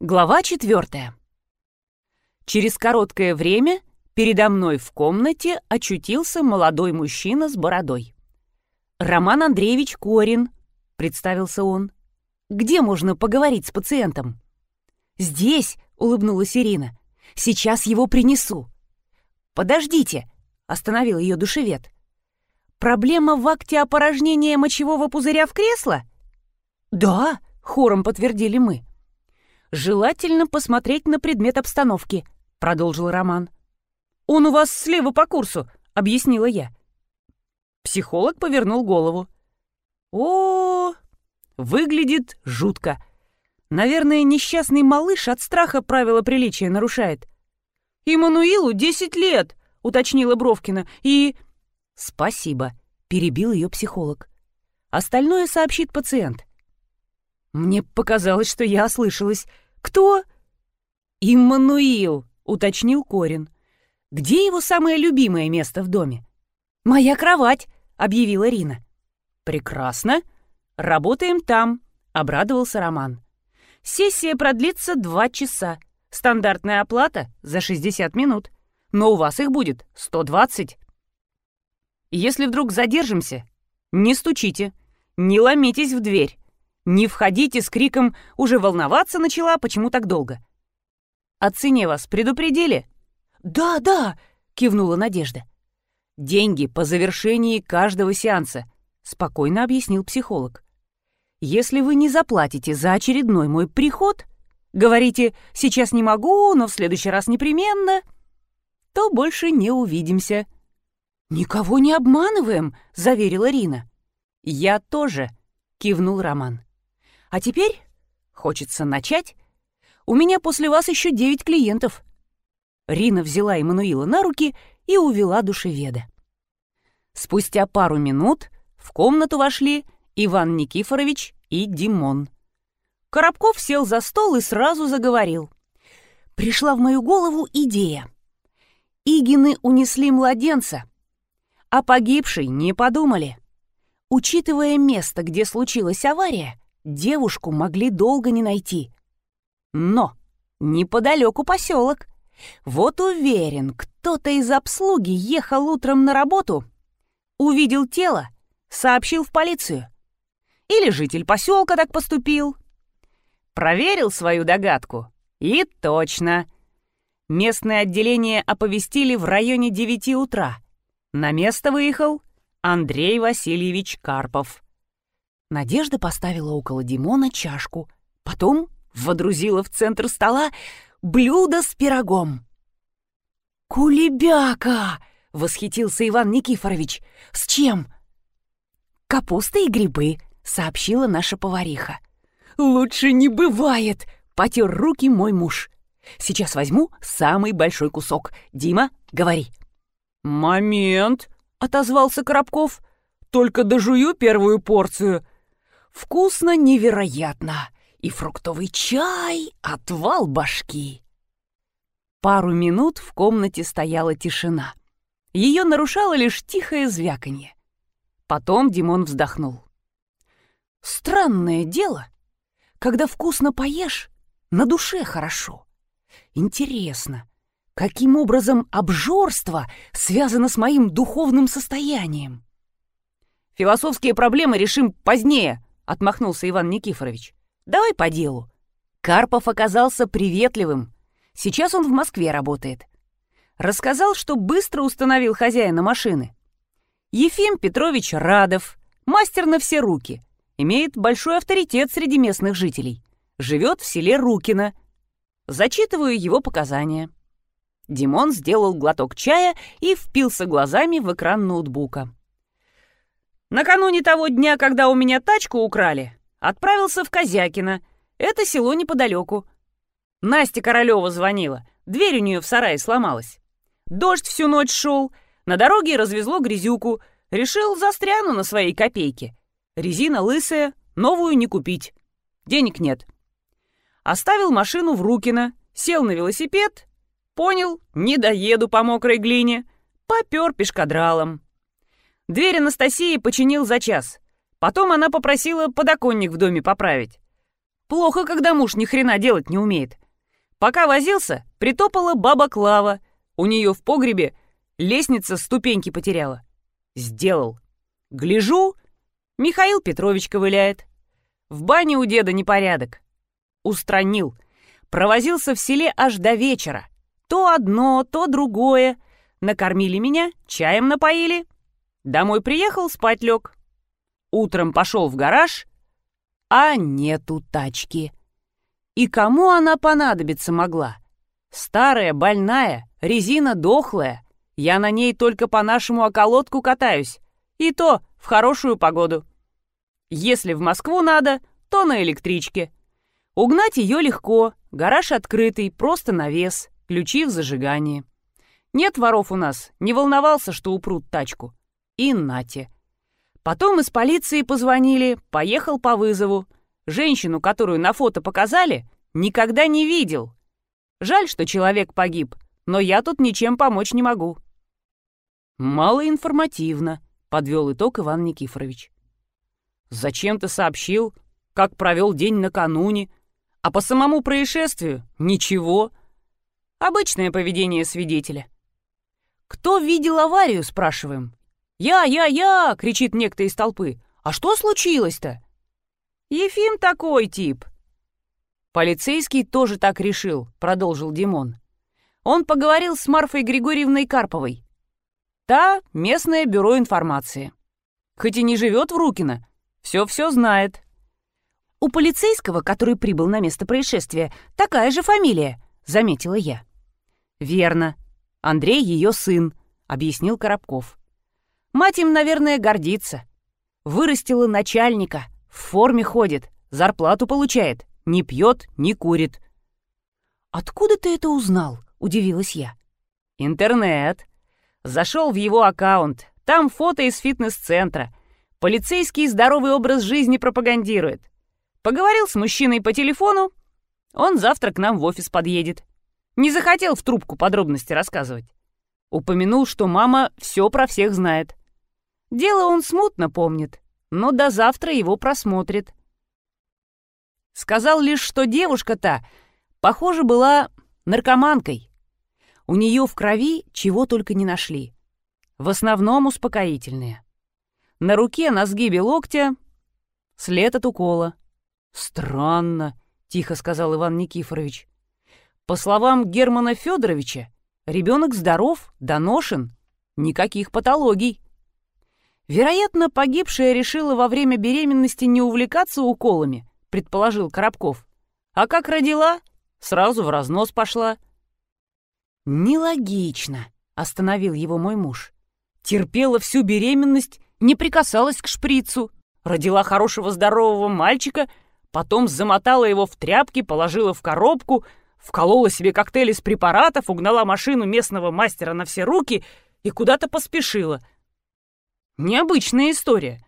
Глава четвертая. Через короткое время передо мной в комнате очутился молодой мужчина с бородой. «Роман Андреевич Корин», — представился он. «Где можно поговорить с пациентом?» «Здесь», — улыбнулась Ирина. «Сейчас его принесу». «Подождите», — остановил ее душевед. «Проблема в акте опорожнения мочевого пузыря в кресло?» «Да», — хором подтвердили мы. «Желательно посмотреть на предмет обстановки», — продолжил Роман. «Он у вас слева по курсу», — объяснила я. Психолог повернул голову. «О, выглядит жутко. Наверное, несчастный малыш от страха правила приличия нарушает». «Иммануилу десять лет», — уточнила Бровкина, и... «Спасибо», — перебил ее психолог. «Остальное сообщит пациент. Мне показалось, что я ослышалась. «Кто?» «Иммануил», — уточнил Корин. «Где его самое любимое место в доме?» «Моя кровать», — объявила Рина. «Прекрасно. Работаем там», — обрадовался Роман. «Сессия продлится два часа. Стандартная оплата за 60 минут. Но у вас их будет 120. Если вдруг задержимся, не стучите, не ломитесь в дверь. Не входите с криком «Уже волноваться начала, почему так долго?» «О цене вас предупредили?» «Да, да!» — кивнула Надежда. «Деньги по завершении каждого сеанса», — спокойно объяснил психолог. «Если вы не заплатите за очередной мой приход, говорите «сейчас не могу, но в следующий раз непременно», то больше не увидимся». «Никого не обманываем», — заверила Рина. «Я тоже», — кивнул Роман. А теперь хочется начать. У меня после вас еще девять клиентов». Рина взяла Эммануила на руки и увела душеведа. Спустя пару минут в комнату вошли Иван Никифорович и Димон. Коробков сел за стол и сразу заговорил. Пришла в мою голову идея. Игины унесли младенца, а погибший не подумали. Учитывая место, где случилась авария, девушку могли долго не найти. Но неподалеку поселок. Вот уверен, кто-то из обслуги ехал утром на работу, увидел тело, сообщил в полицию. Или житель поселка так поступил. Проверил свою догадку. И точно. Местное отделение оповестили в районе 9 утра. На место выехал Андрей Васильевич Карпов. Надежда поставила около Димона чашку, потом водрузила в центр стола блюдо с пирогом. «Кулебяка!» — восхитился Иван Никифорович. «С чем?» «Капуста и грибы», — сообщила наша повариха. «Лучше не бывает!» — потер руки мой муж. «Сейчас возьму самый большой кусок. Дима, говори». «Момент!» — отозвался Коробков. «Только дожую первую порцию. Вкусно невероятно. И фруктовый чай — отвал башки. Пару минут в комнате стояла тишина. Ее нарушало лишь тихое звяканье. Потом Димон вздохнул. «Странное дело. Когда вкусно поешь, на душе хорошо. Интересно, каким образом обжорство связано с моим духовным состоянием?» «Философские проблемы решим позднее», отмахнулся Иван Никифорович. «Давай по делу». Карпов оказался приветливым. Сейчас он в Москве работает. Рассказал, что быстро установил хозяина машины. Ефим Петрович Радов, мастер на все руки, имеет большой авторитет среди местных жителей. Живет в селе Рукино. Зачитываю его показания. Димон сделал глоток чая и впился глазами в экран ноутбука. Накануне того дня, когда у меня тачку украли, отправился в Козякино. Это село неподалеку. Настя Королева звонила. Дверь у нее в сарае сломалась. Дождь всю ночь шел. На дороге развезло грязюку. Решил застряну на своей копейке. Резина лысая, новую не купить. Денег нет. Оставил машину в Рукино, сел на велосипед. Понял, не доеду по мокрой глине. Попер пешкадралом. Дверь Анастасии починил за час. Потом она попросила подоконник в доме поправить. Плохо, когда муж ни хрена делать не умеет. Пока возился, притопала баба Клава. У нее в погребе лестница ступеньки потеряла. Сделал. Гляжу, Михаил Петрович ковыляет. В бане у деда непорядок. Устранил. Провозился в селе аж до вечера. То одно, то другое. Накормили меня, чаем напоили. Домой приехал, спать лег. Утром пошел в гараж, а нету тачки. И кому она понадобиться могла? Старая, больная, резина дохлая. Я на ней только по нашему околотку катаюсь. И то в хорошую погоду. Если в Москву надо, то на электричке. Угнать ее легко, гараж открытый, просто навес, ключи в зажигании. Нет воров у нас, не волновался, что упрут тачку. И нате. Потом из полиции позвонили, поехал по вызову. Женщину, которую на фото показали, никогда не видел. Жаль, что человек погиб, но я тут ничем помочь не могу. Мало информативно, подвел итог Иван Никифорович. Зачем ты сообщил, как провел день накануне, а по самому происшествию ничего. Обычное поведение свидетеля. «Кто видел аварию?» — спрашиваем. «Я, я, я!» — кричит некто из толпы. «А что случилось-то?» «Ефим такой тип». «Полицейский тоже так решил», — продолжил Димон. Он поговорил с Марфой Григорьевной Карповой. Та — местное бюро информации. Хоть и не живет в Рукино, все-все знает. «У полицейского, который прибыл на место происшествия, такая же фамилия», — заметила я. «Верно. Андрей ее сын», — объяснил Коробков. «Мать им, наверное, гордится. Вырастила начальника, в форме ходит, зарплату получает, не пьет, не курит». «Откуда ты это узнал?» — удивилась я. «Интернет. Зашел в его аккаунт. Там фото из фитнес-центра. Полицейский здоровый образ жизни пропагандирует. Поговорил с мужчиной по телефону. Он завтра к нам в офис подъедет. Не захотел в трубку подробности рассказывать. Упомянул, что мама все про всех знает. Дело он смутно помнит, но до завтра его просмотрит. Сказал лишь, что девушка-то, похоже, была наркоманкой. У нее в крови чего только не нашли. В основном успокоительные. На руке на сгибе локтя след от укола. «Странно», — тихо сказал Иван Никифорович. По словам Германа Федоровича, ребенок здоров, доношен, никаких патологий. Вероятно, погибшая решила во время беременности не увлекаться уколами, предположил Коробков. А как родила, сразу в разнос пошла. Нелогично, остановил его мой муж. Терпела всю беременность, не прикасалась к шприцу, родила хорошего здорового мальчика, потом замотала его в тряпки, положила в коробку, Вколола себе коктейль из препаратов, угнала машину местного мастера на все руки и куда-то поспешила. Необычная история.